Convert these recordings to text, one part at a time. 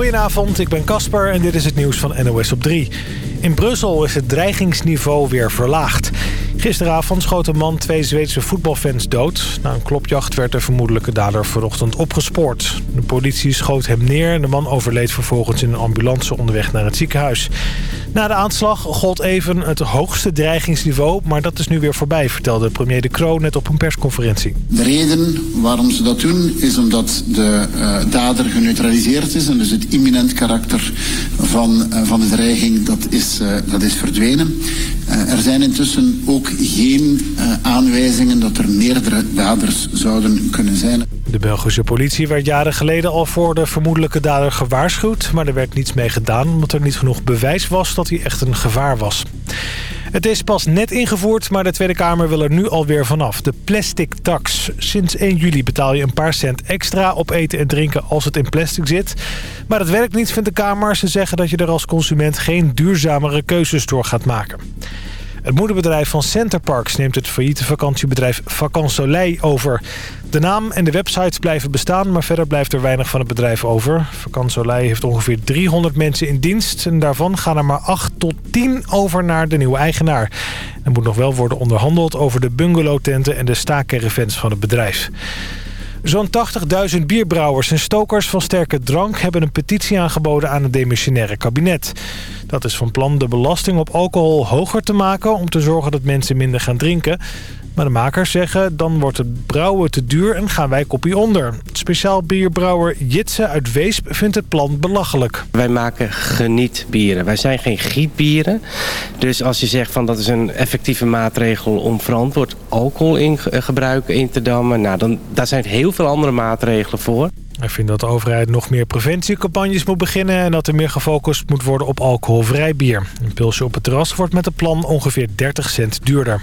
Goedenavond, ik ben Casper en dit is het nieuws van NOS op 3. In Brussel is het dreigingsniveau weer verlaagd. Gisteravond schoot een man twee Zweedse voetbalfans dood. Na een klopjacht werd de vermoedelijke dader vanochtend opgespoord. De politie schoot hem neer en de man overleed vervolgens in een ambulance onderweg naar het ziekenhuis. Na de aanslag gold even het hoogste dreigingsniveau, maar dat is nu weer voorbij, vertelde premier De Croo net op een persconferentie. De reden waarom ze dat doen is omdat de uh, dader geneutraliseerd is en dus het imminent karakter van, uh, van de dreiging dat is, uh, dat is verdwenen. er zijn intussen ook geen aanwijzingen dat er meerdere daders zouden kunnen zijn. De Belgische politie werd jaren geleden al voor de vermoedelijke dader gewaarschuwd... maar er werd niets mee gedaan omdat er niet genoeg bewijs was dat hij echt een gevaar was. Het is pas net ingevoerd, maar de Tweede Kamer wil er nu alweer vanaf. De plastic tax. Sinds 1 juli betaal je een paar cent extra op eten en drinken als het in plastic zit. Maar dat werkt niet, vindt de Kamer. Ze zeggen dat je er als consument geen duurzamere keuzes door gaat maken. Het moederbedrijf van Centerparks neemt het failliete vakantiebedrijf Vakant Soleil over. De naam en de websites blijven bestaan, maar verder blijft er weinig van het bedrijf over. Vakant Soleil heeft ongeveer 300 mensen in dienst... en daarvan gaan er maar 8 tot 10 over naar de nieuwe eigenaar. Er moet nog wel worden onderhandeld over de bungalowtenten en de staakcaravans van het bedrijf. Zo'n 80.000 bierbrouwers en stokers van sterke drank... hebben een petitie aangeboden aan het demissionaire kabinet. Dat is van plan de belasting op alcohol hoger te maken... om te zorgen dat mensen minder gaan drinken. Maar de makers zeggen, dan wordt het brouwen te duur en gaan wij kopie onder. Speciaal bierbrouwer Jitse uit Weesp vindt het plan belachelijk. Wij maken genietbieren. Wij zijn geen gietbieren. Dus als je zegt van dat is een effectieve maatregel om verantwoord alcoholgebruik in te dammen... Nou, dan, daar zijn heel veel andere maatregelen voor. Hij vindt dat de overheid nog meer preventiecampagnes moet beginnen... en dat er meer gefocust moet worden op alcoholvrij bier. Een pilsje op het terras wordt met het plan ongeveer 30 cent duurder.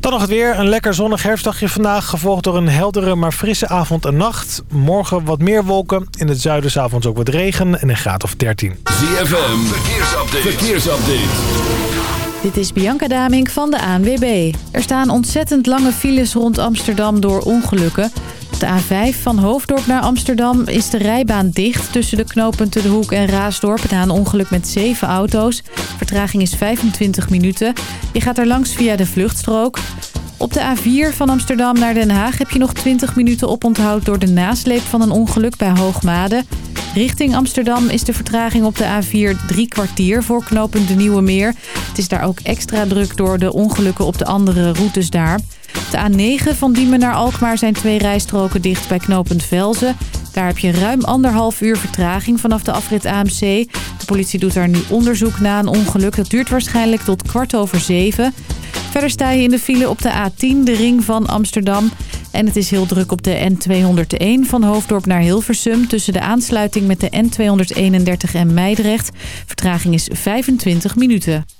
Dan nog het weer. Een lekker zonnig herfstdagje vandaag. Gevolgd door een heldere maar frisse avond en nacht. Morgen wat meer wolken. In het zuiden s'avonds ook wat regen en een graad of 13. ZFM. Verkeersupdate. Verkeersupdate. Dit is Bianca Damink van de ANWB. Er staan ontzettend lange files rond Amsterdam door ongelukken. De A5 van Hoofddorp naar Amsterdam is de rijbaan dicht... tussen de knooppunten De Hoek en Raasdorp... na een ongeluk met zeven auto's. Vertraging is 25 minuten. Je gaat er langs via de vluchtstrook. Op de A4 van Amsterdam naar Den Haag heb je nog 20 minuten oponthoud... door de nasleep van een ongeluk bij Hoogmade. Richting Amsterdam is de vertraging op de A4 drie kwartier voor knooppunt De Nieuwe Meer. Het is daar ook extra druk door de ongelukken op de andere routes daar... De A9 van Diemen naar Alkmaar zijn twee rijstroken dicht bij knooppunt Velzen. Daar heb je ruim anderhalf uur vertraging vanaf de afrit AMC. De politie doet daar nu onderzoek na een ongeluk. Dat duurt waarschijnlijk tot kwart over zeven. Verder sta je in de file op de A10, de ring van Amsterdam. En het is heel druk op de N201 van Hoofddorp naar Hilversum... tussen de aansluiting met de N231 en Meidrecht. Vertraging is 25 minuten.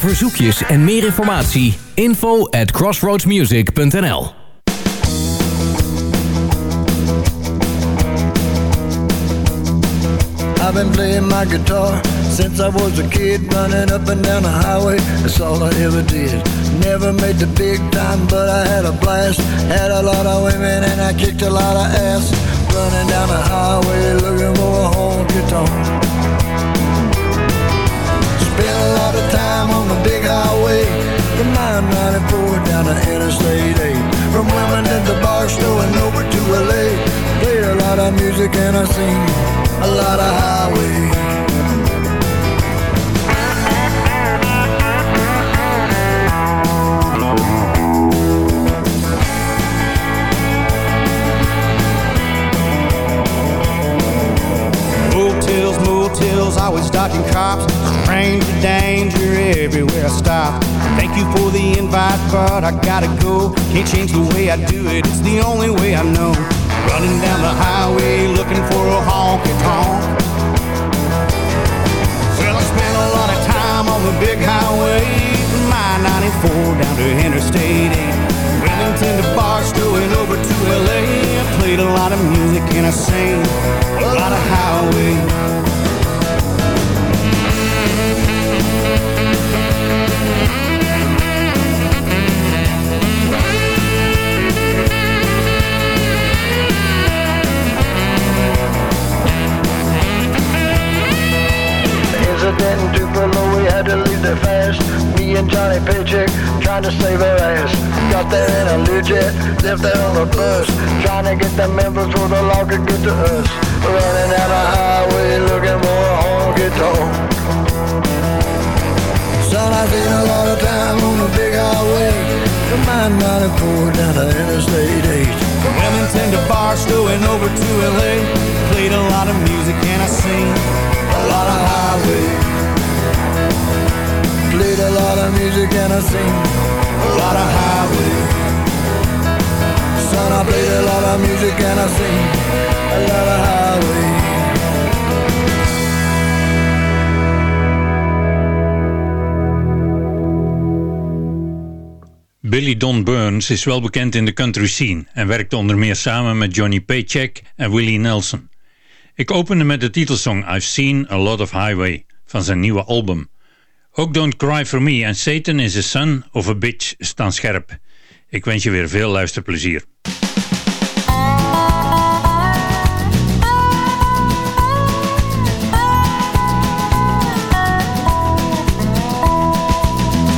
Verzoekjes en meer informatie info at crossroadsmusic.nl I've been playing my guitar since I was a kid, running up and down the highway. That's all I ever did. Never made the big time, but I had a blast. Had a lot of women and I kicked a lot of ass. Running down the highway looking for a honky tonk. Time on the big highway. From 994 down to Interstate 8 From Wilmington to Barstow and over to LA Played a lot of music and I seen a lot of highway motels, always dodging cops. Stranger danger everywhere I stop. Thank you for the invite, but I gotta go. Can't change the way I do it, it's the only way I know. Running down the highway looking for a honky tonk. Well, I spent a lot of time on the big highway 4 down to Interstate 8. Wilmington to Barstow and over to LA. I played a lot of music and I sang a lot of highway. Incident we had to leave there fast. Me and Johnny Paycheck trying to save our ass. Got there in a Learjet, left there on a bus. Trying to get the members before the law could get to us. Running down the highway looking for a honky tonk. Son, I spent a lot of time on the big highway. The mine 94 down to Interstate 8. From Wilmington to Barstow and over to LA. Played a lot of music and I sing a lot of highway. A lot of music and I a lot of highway. Son, I a lot of music and I sing a lot of highway. Billy Don Burns is wel bekend in de country scene en werkte onder meer samen met Johnny Paycheck en Willie Nelson. Ik opende met de titelsong I've Seen a Lot of Highway van zijn nieuwe album. Ook Don't Cry For Me en Satan is a Son of a Bitch staan scherp. Ik wens je weer veel luisterplezier.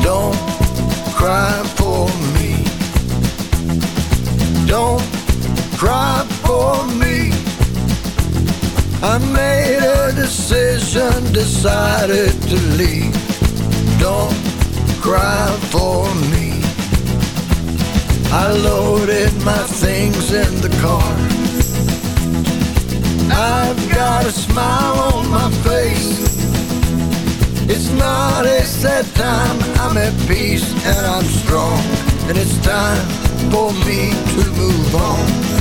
Don't cry for me. Don't cry for me. I made a decision, decided to leave. Don't cry for me. I loaded my things in the car. I've got a smile on my face. It's not a sad time, I'm at peace and I'm strong. And it's time for me to move on.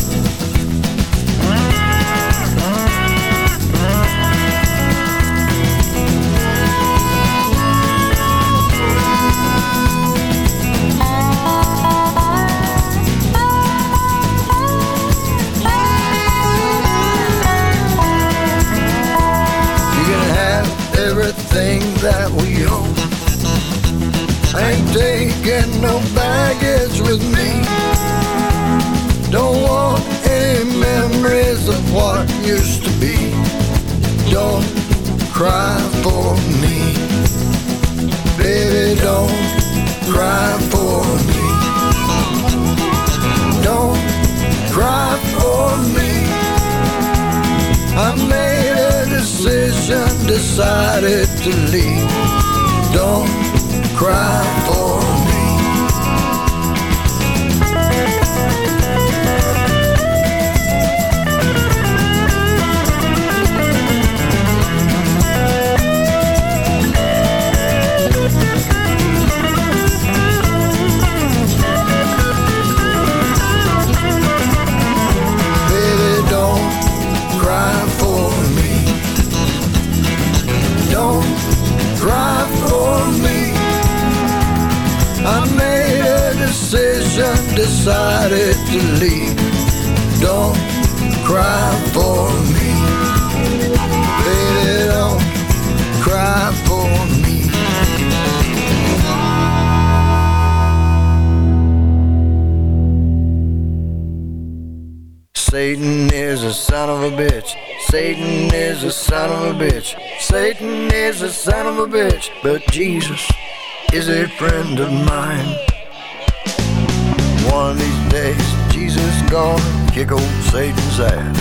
Kick old Satan's ass.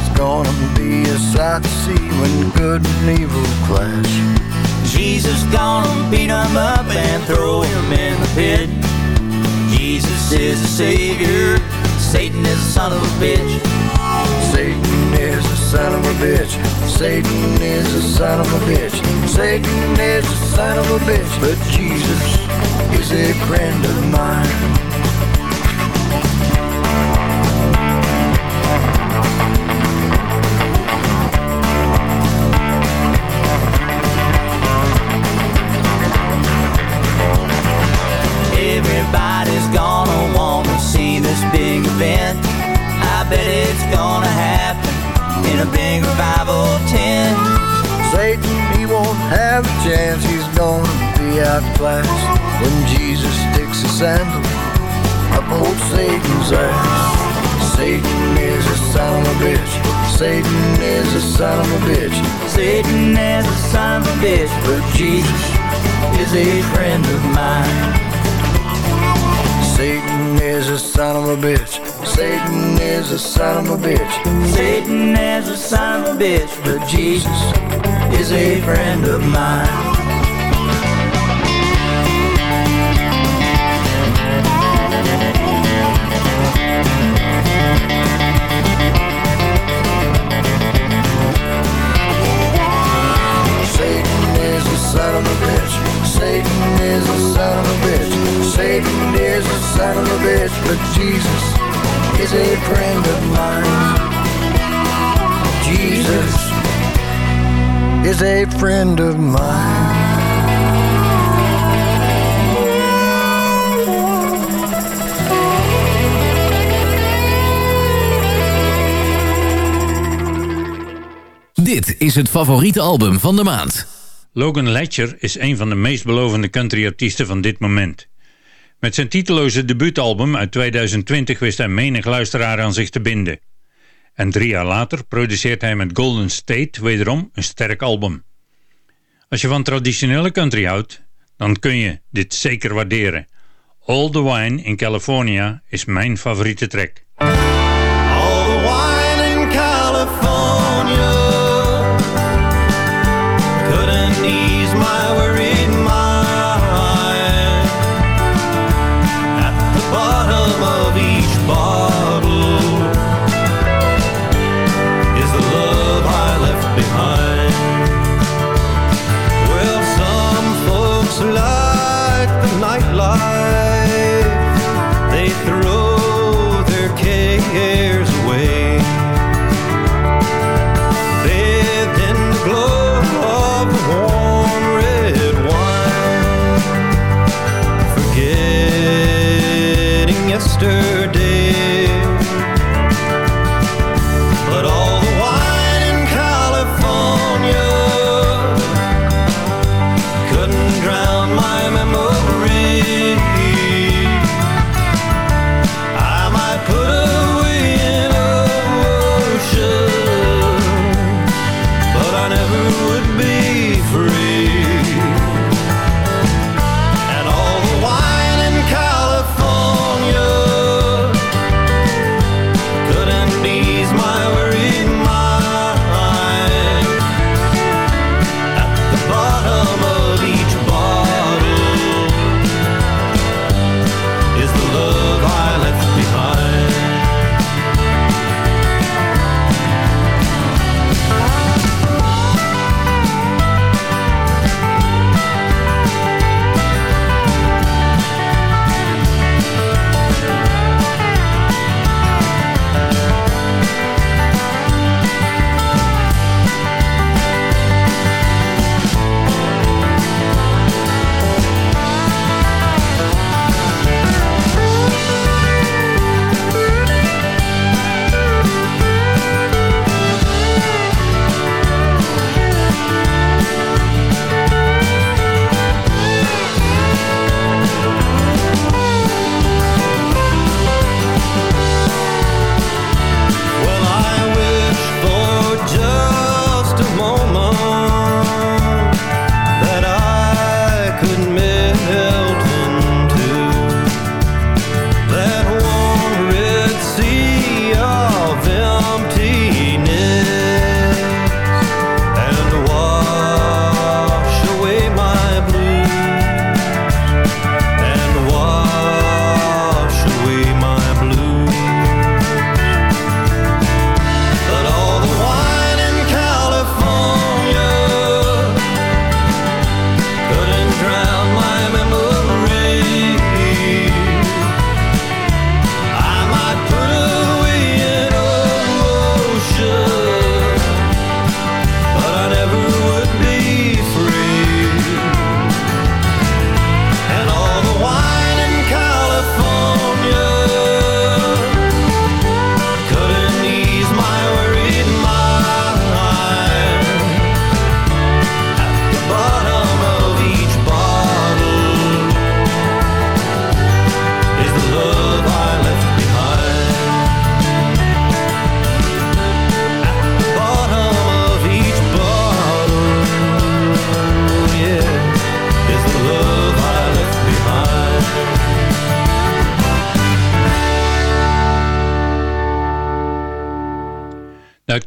It's gonna be a sight to see when good and evil clash. Jesus gonna beat him up and throw him in the pit. Jesus is a savior. Satan is a son of a bitch. Satan is a son of a bitch. Satan is a son of a bitch. Satan is a son of a bitch. But Jesus is a friend of mine. in a big revival tent. Satan, he won't have a chance. He's gonna be outclassed when Jesus sticks a sandal up old Satan's ass. Satan is a son of a bitch. Satan is a son of a bitch. Satan is a son of a bitch. But Jesus is a friend of mine. Satan is a son of a bitch. Satan is a son of a bitch. Satan is a son of a bitch, but Jesus is a friend of mine. Satan is a son of a bitch. Satan is a son of a bitch. Satan is a son of a bitch, but Jesus is a friend of mine. Jesus is a friend of mine. Dit is het favoriete album van de maand. Logan Ledger is een van de meest belovende countryartiesten van dit moment. Met zijn titeloze debuutalbum uit 2020 wist hij menig luisteraar aan zich te binden. En drie jaar later produceert hij met Golden State wederom een sterk album. Als je van traditionele country houdt, dan kun je dit zeker waarderen. All the Wine in California is mijn favoriete track. All the wine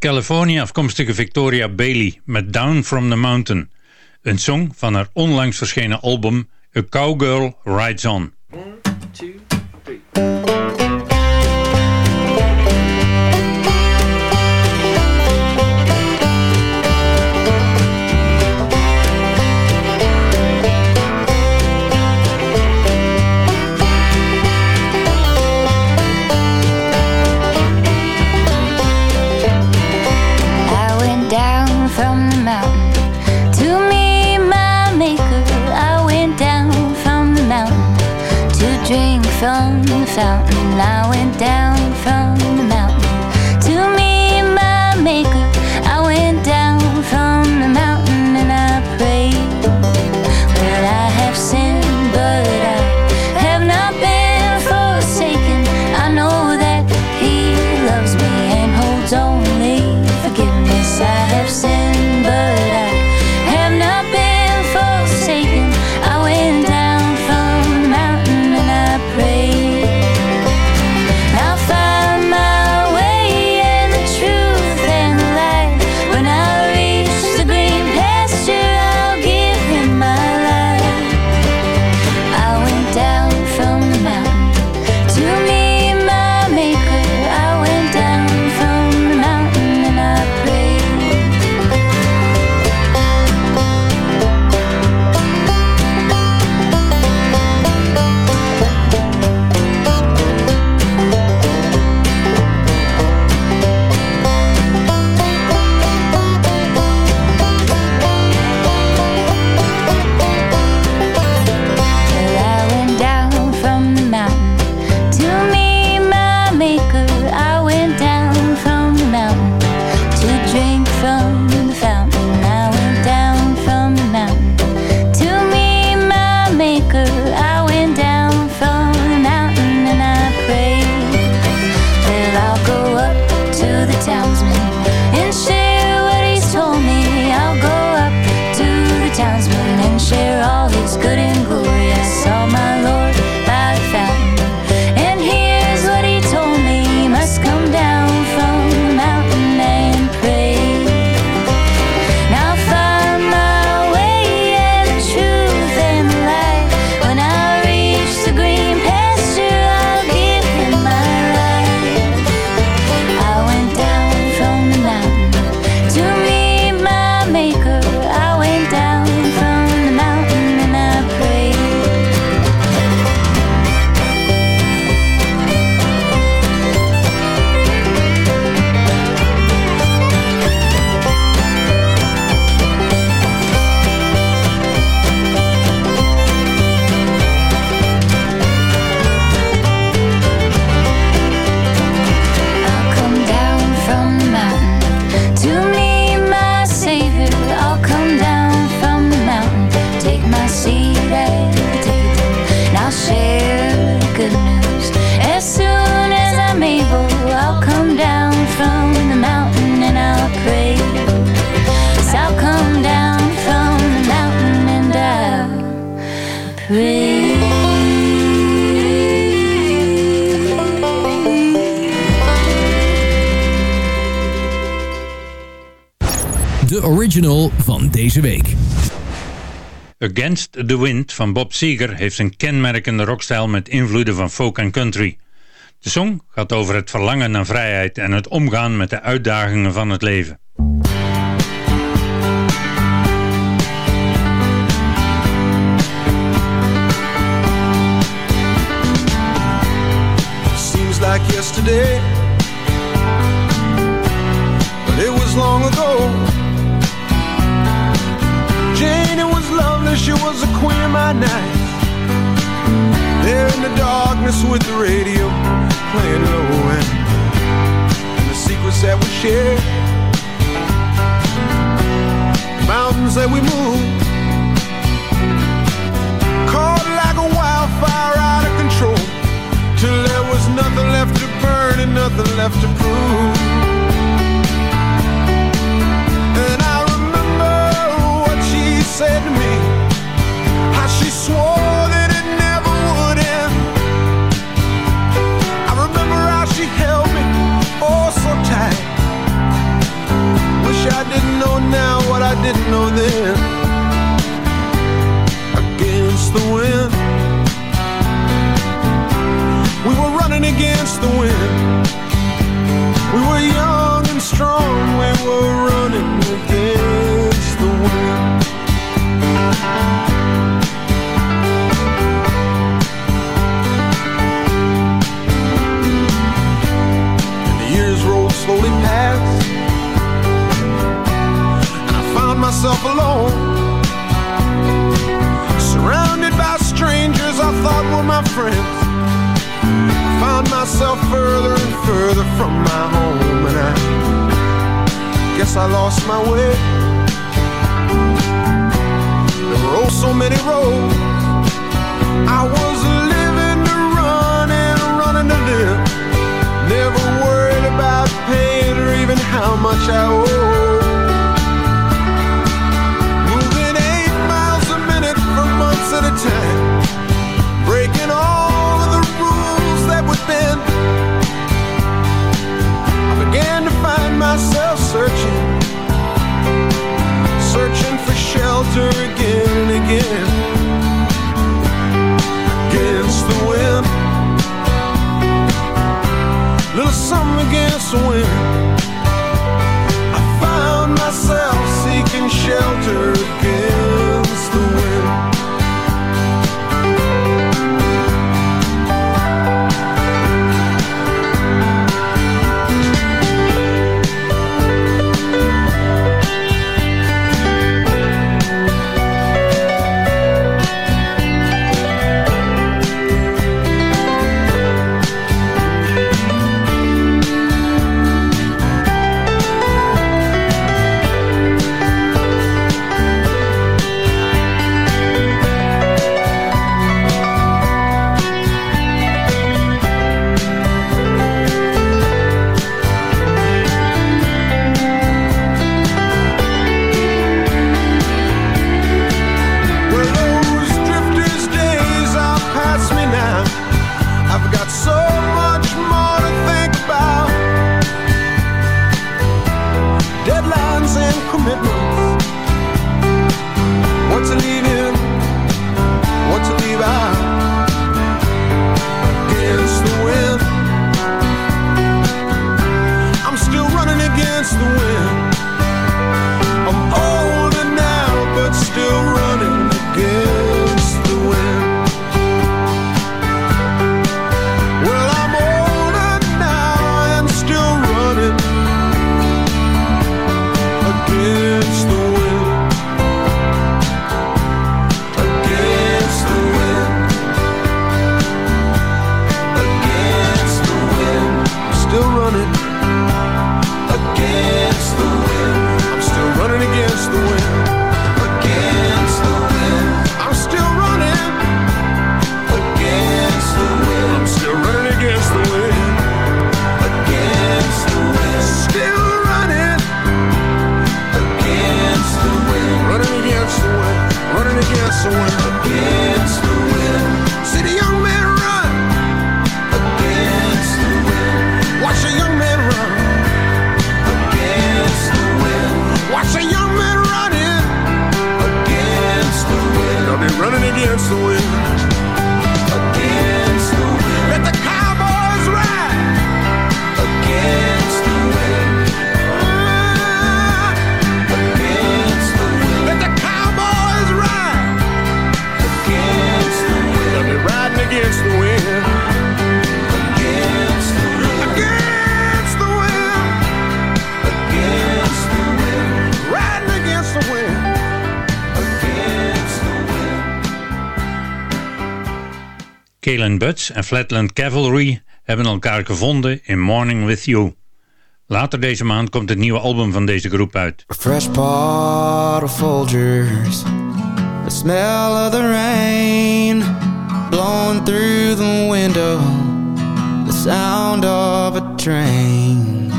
California, afkomstige Victoria Bailey met Down From The Mountain. Een song van haar onlangs verschenen album A Cowgirl Rides On. One, two, fountain deze week. Against the Wind van Bob Seger heeft een kenmerkende rockstijl met invloeden van folk en country. De song gaat over het verlangen naar vrijheid en het omgaan met de uitdagingen van het leven. Seems like yesterday But it was long ago Jane, it was lovely, she was a queen of my night. There in the darkness with the radio playing low end And the secrets that we shared. Mountains that we moved. Caught like a wildfire out of control. Till there was nothing left to burn and nothing left to prove. said to me how she swore that it never would end. I remember how she held me oh so tight. Wish I didn't know now what I didn't know then. Against the wind, we were running against the wind. We were young and strong, we were running against. Myself alone. Surrounded by strangers I thought were my friends. I found myself further and further from my home. And I guess I lost my way. There were oh so many roads. I was living to run and running to live. Never worried about paying or even how much I owe. Time. Breaking all of the rules that would bend. I began to find myself searching. Searching for shelter again and again. Kalen Butts en Flatland Cavalry hebben elkaar gevonden in Morning With You. Later deze maand komt het nieuwe album van deze groep uit. A fresh pot of Folgers The smell of the rain Blowing through the window The sound of a train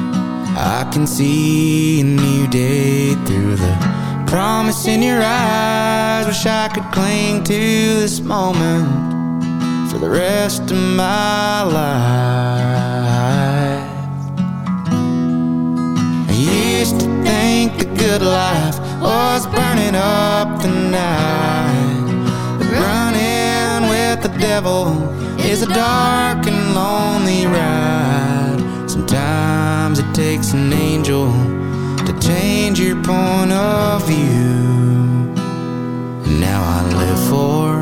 I can see a new day through the promise in your eyes Wish I could cling to this moment for the rest of my life. I used to think the good life was burning up the night. But running with the devil is a dark and lonely ride. Sometimes it takes an angel to change your point of view. Now I live for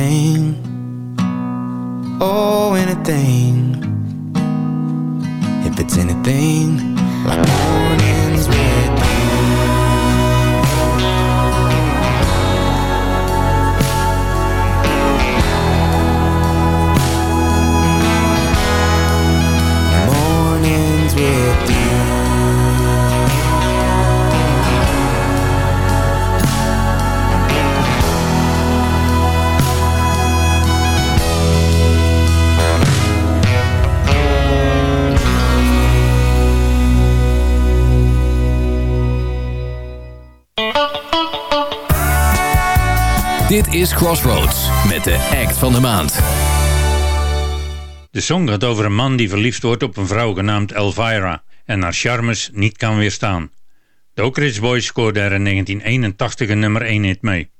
anything, oh anything. If it's anything, like mornings with Dit is Crossroads met de act van de maand. De song gaat over een man die verliefd wordt op een vrouw genaamd Elvira en haar charmes niet kan weerstaan. De Oak Boys scoorde er in 1981 een nummer 1 hit mee.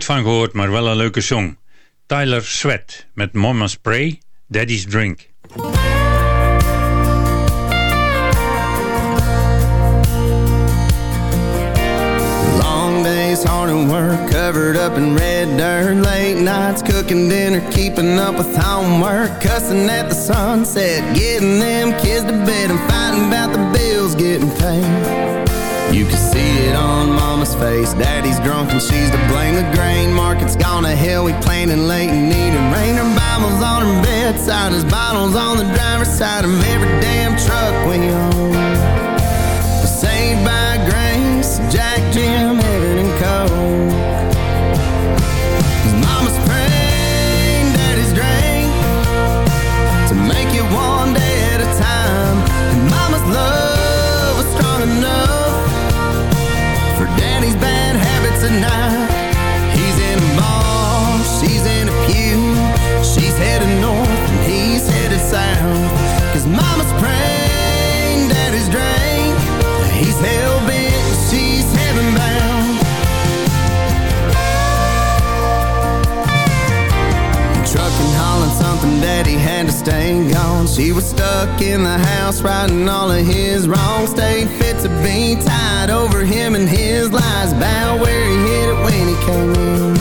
Nooit van gehoord, maar wel een leuke song. Tyler Sweat met Mama Spray, Daddy's Drink. Long days, hard at work, covered up in red dirt. Late nights cooking dinner, keeping up with homework. Cussing at the sunset, getting them kids to bed. And fighting about the bills getting paid. You can see it on mama's face. Daddy's drunk and she's to blame. The grain market's gone to hell. We planning late and needing rain. Her Bible's on her bedside. His bottles on the driver's side of every damn truck we own. Saved by grace, Jack, Jim, Evan, and Cole. She was stuck in the house, writing all of his wrongs. Stayed fit to be tied over him and his lies. Bow where he hit it when he came in.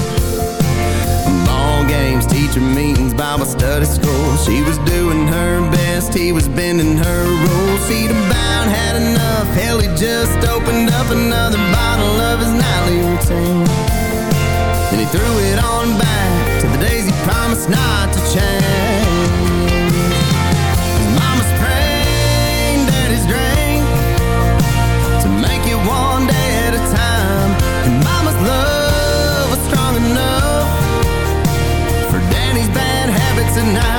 Ball games, teacher meetings, Bible study school. She was doing her best, he was bending her rules. He'd about had enough. Hell, he just opened up another bottle of his nightly routine. Then he threw it on back to the days he promised not to change. tonight.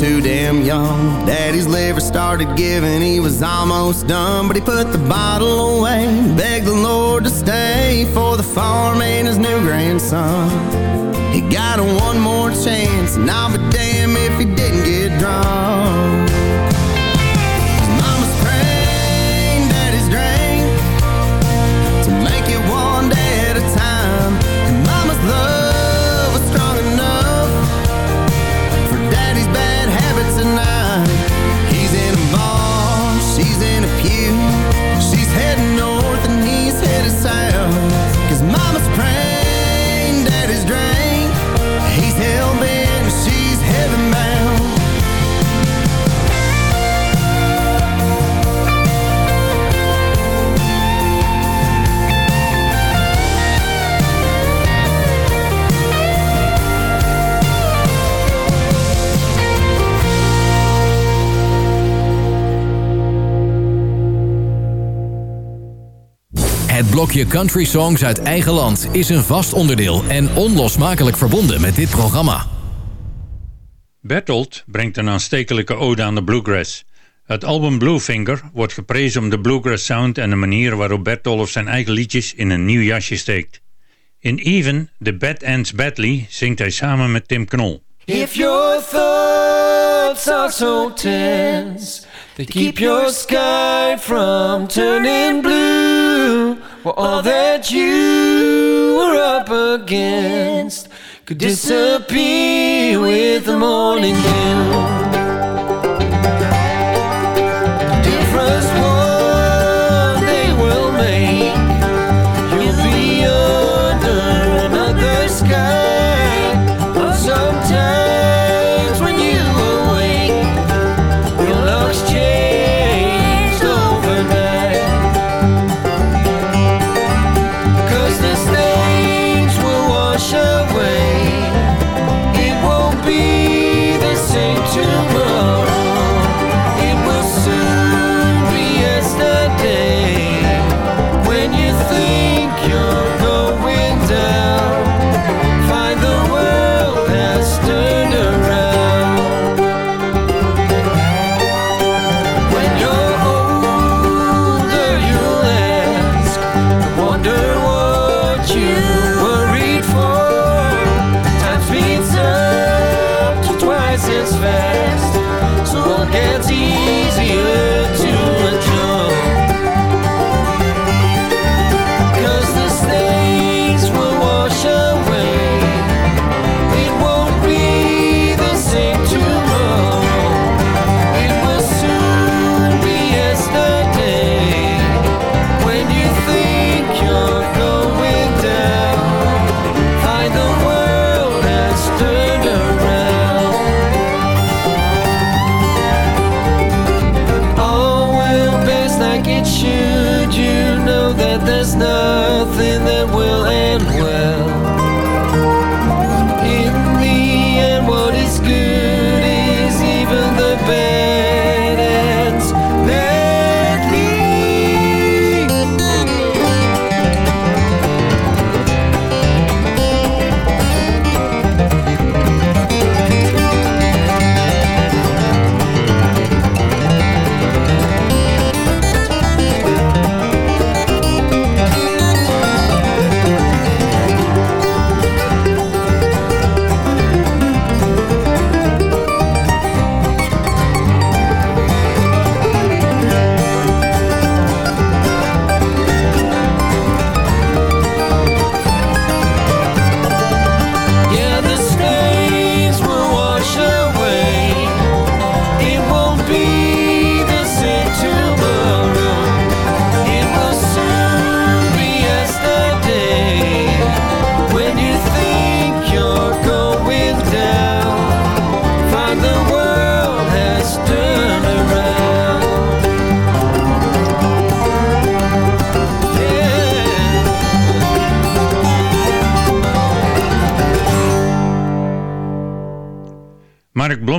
Too damn young. Daddy's liver started giving, he was almost done. But he put the bottle away, begged the Lord to stay for the farm and his new grandson. He got a one more chance, and I'll be damned if he didn't get drunk. Blokje country songs uit eigen land is een vast onderdeel en onlosmakelijk verbonden met dit programma. Bertolt brengt een aanstekelijke ode aan de bluegrass. Het album Bluefinger wordt geprezen om de bluegrass sound en de manier waarop Bertolf zijn eigen liedjes in een nieuw jasje steekt. In Even, The Bad Ends Badly, zingt hij samen met Tim Knol. If your thoughts are so tense, they keep your sky from turning blue. Well, all that you were up against could disappear with the morning dew.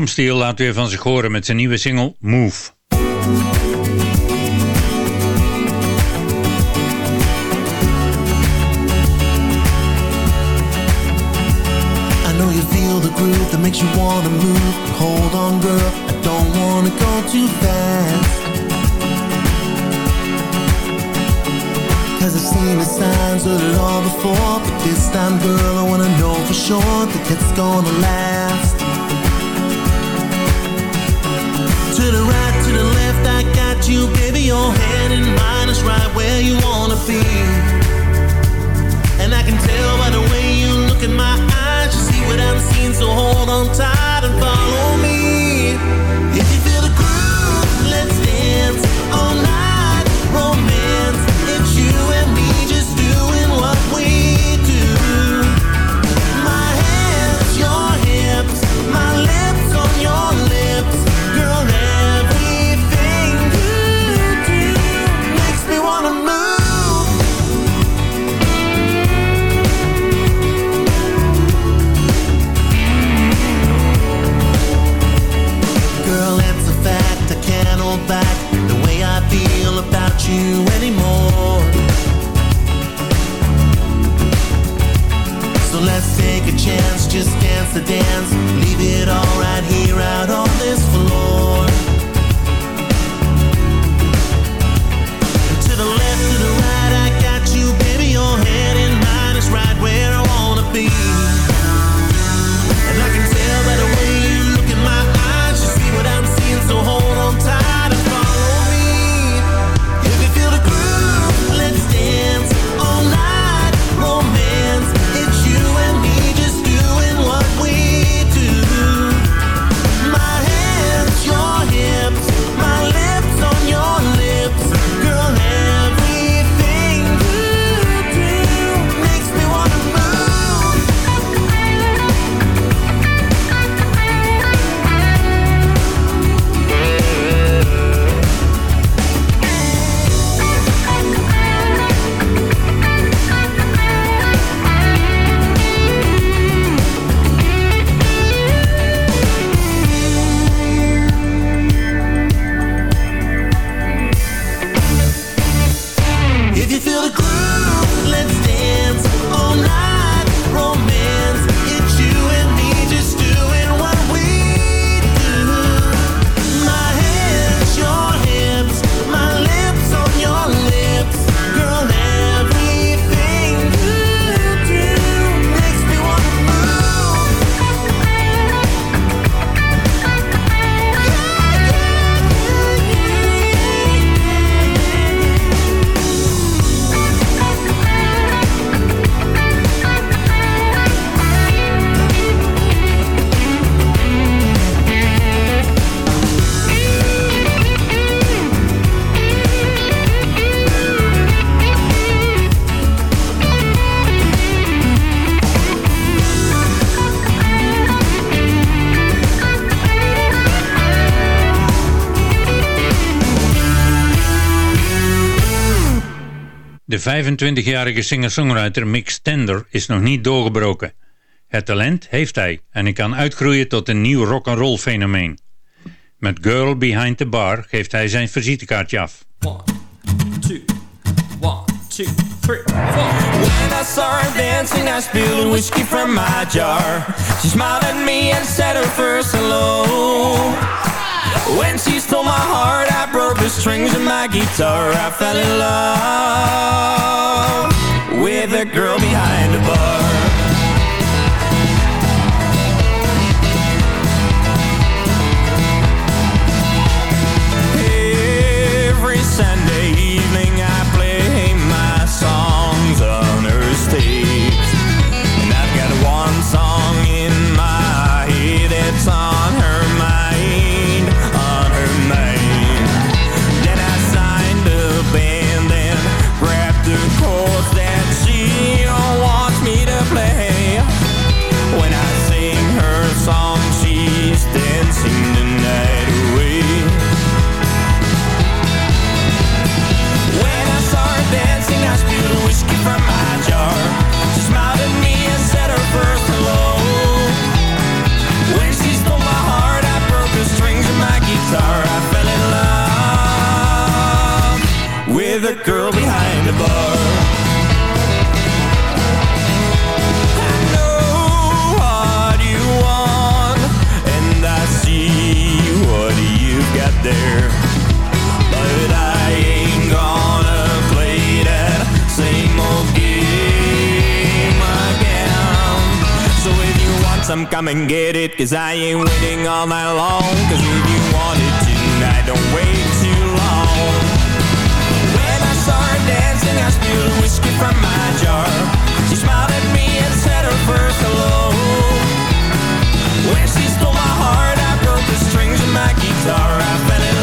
Mark Blomstiel laat weer van zich horen met zijn nieuwe single Move. I know you feel the groove that makes you wanna move. Hold on, girl, I don't wanna go too fast. Cause I've seen the signs of it all before. But this time, girl, I wanna know for sure that it's gonna last. To the right, to the left, I got you, baby. Your hand in mine is right where you wanna be. And I can tell by the way you look in my eyes, you see what I'm seeing. So hold on tight and follow me. De 25-jarige singer-songwriter Mick Stender is nog niet doorgebroken. Het talent heeft hij en hij kan uitgroeien tot een nieuw rock'n'roll fenomeen. Met Girl Behind the Bar geeft hij zijn visitekaartje af. One, two, one, two, three, four. When I saw her dancing, I spilled whiskey from my jar. She smiled at me and said her first hello. When she stole my heart, I broke the strings of my guitar. I fell in love with a girl behind the bar. A girl behind the bar. I know what you want, and I see what you've got there. But I ain't gonna play that same old game again. So if you want some, come and get it. Cause I ain't waiting all night long. Cause if you want whiskey from my jar. She smiled at me and said her first hello. When she stole my heart, I broke the strings of my guitar. I fell in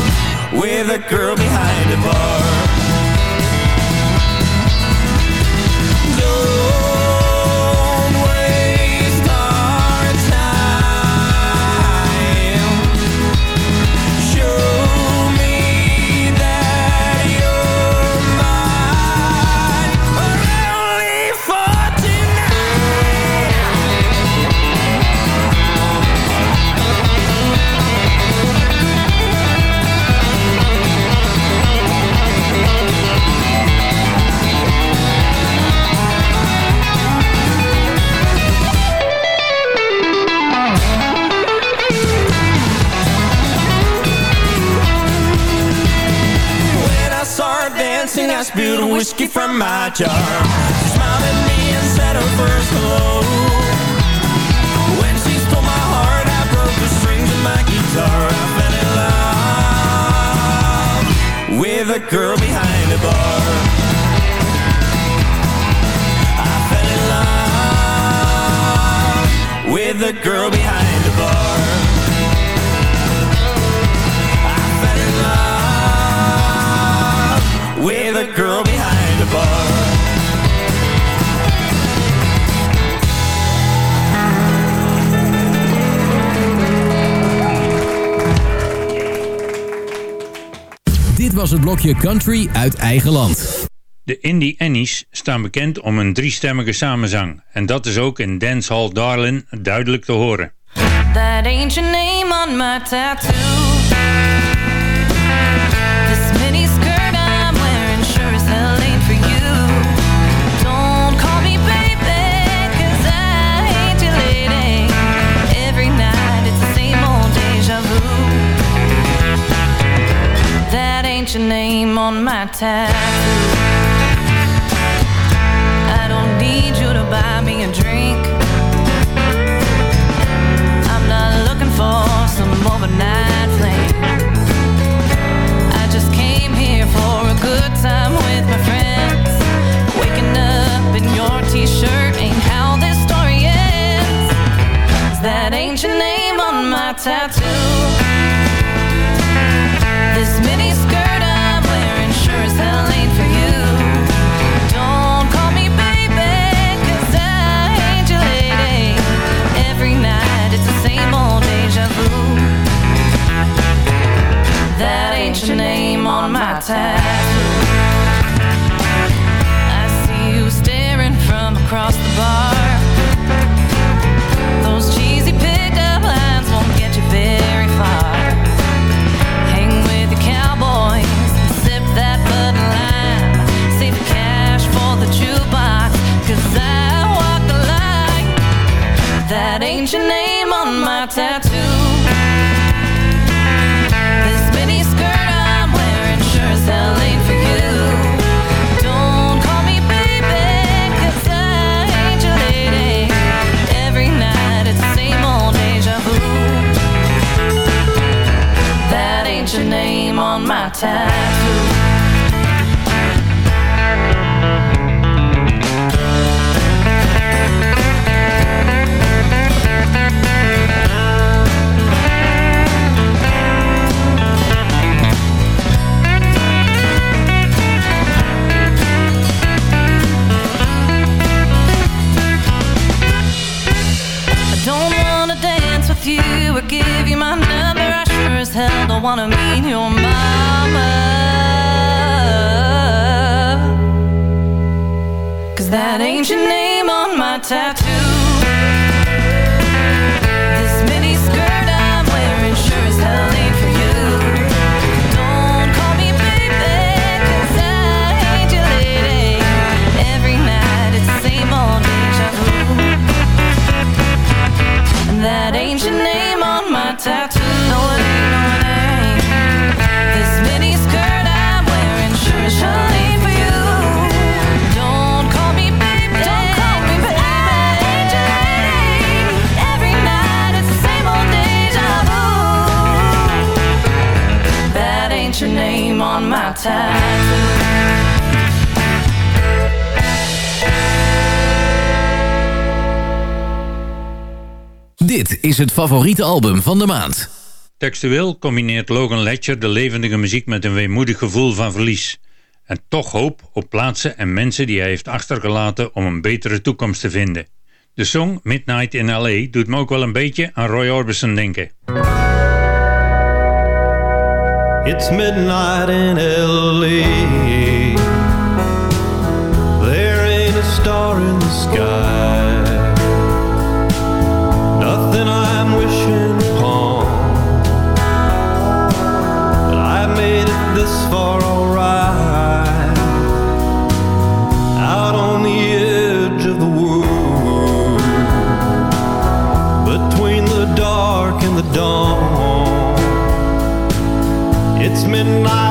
love with a girl behind the bar. I spilled whiskey from my jar. She smiled at me and said her first hello. When she stole my heart, I broke the strings of my guitar. I fell in love with a girl behind the bar. I fell in love with a girl behind was het blokje Country uit eigen land. De Indie Annies staan bekend om een driestemmige samenzang. En dat is ook in Dance Hall Darlin duidelijk te horen. That ain't your name on my tattoo. Ain't your name on my tattoo. I don't need you to buy me a drink. I'm not looking for some overnight fling. I just came here for a good time with my friends. Waking up in your t-shirt ain't how this story ends. that ain't your name on my tattoo. Dit is het favoriete album van de maand. Textueel combineert Logan Ledger de levendige muziek met een weemoedig gevoel van verlies. En toch hoop op plaatsen en mensen die hij heeft achtergelaten om een betere toekomst te vinden. De song Midnight in L.A. doet me ook wel een beetje aan Roy Orbison denken. It's midnight in L.A. midnight.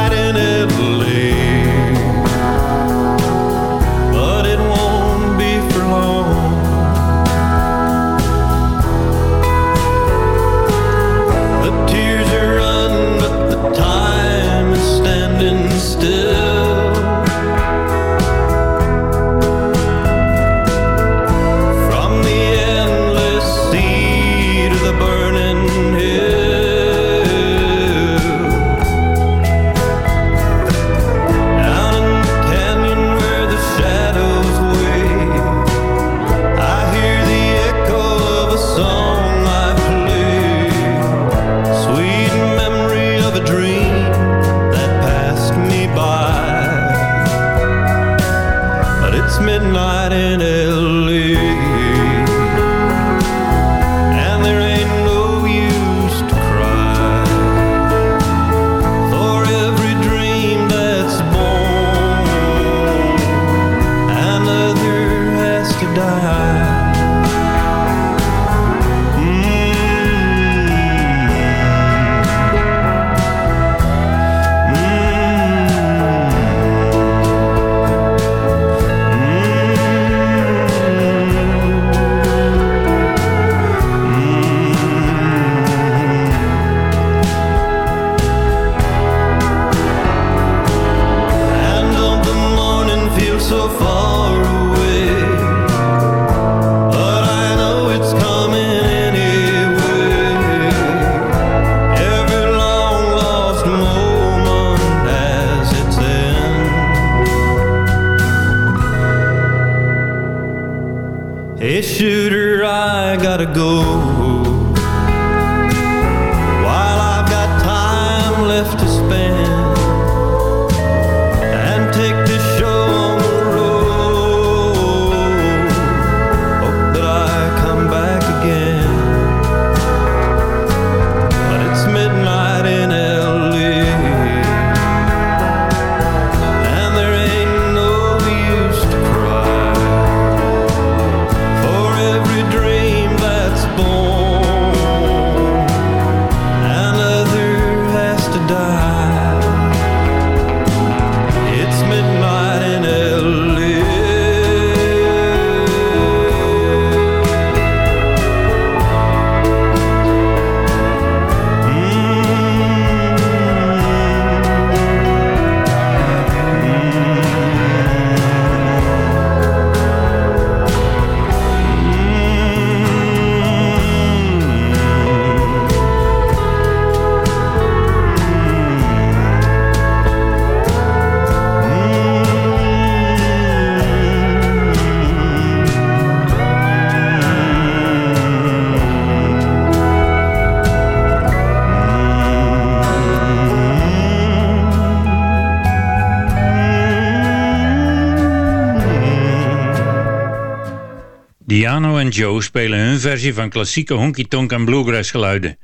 Nano en Joe spelen hun versie van klassieke honky-tonk en bluegrass geluiden,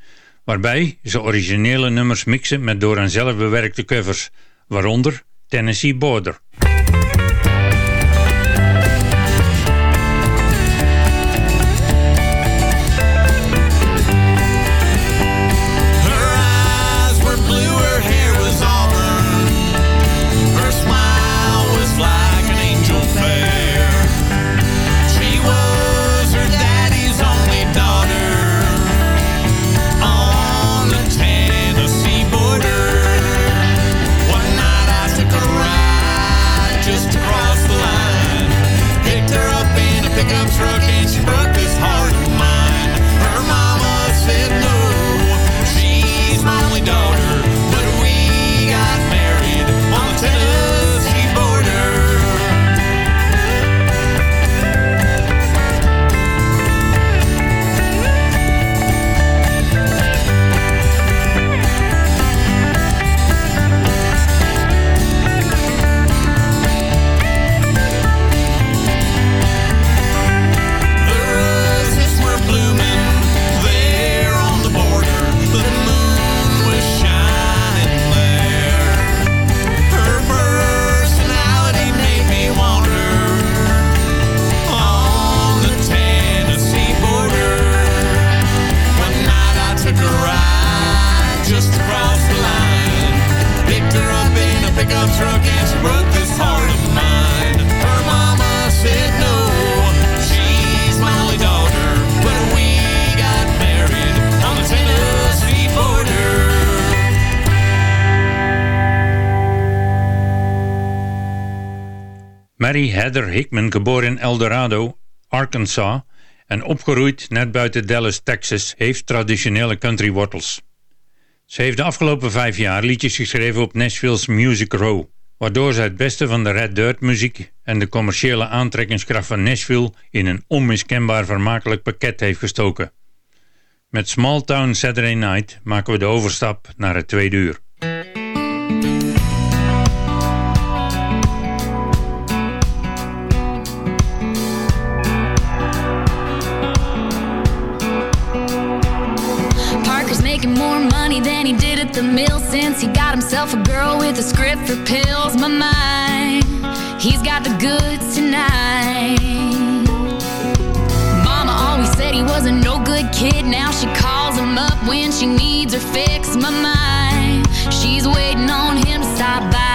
waarbij ze originele nummers mixen met door hen zelf bewerkte covers, waaronder Tennessee Border. Mary Heather Hickman, geboren in El Dorado, Arkansas en opgeroeid net buiten Dallas, Texas, heeft traditionele country wortels. Ze heeft de afgelopen vijf jaar liedjes geschreven op Nashville's Music Row, waardoor ze het beste van de Red Dirt muziek en de commerciële aantrekkingskracht van Nashville in een onmiskenbaar vermakelijk pakket heeft gestoken. Met Small Town Saturday Night maken we de overstap naar het tweede uur. mill since he got himself a girl with a script for pills. My mind, he's got the goods tonight. Mama always said he was a no good kid. Now she calls him up when she needs her fix. My mind, she's waiting on him to stop by.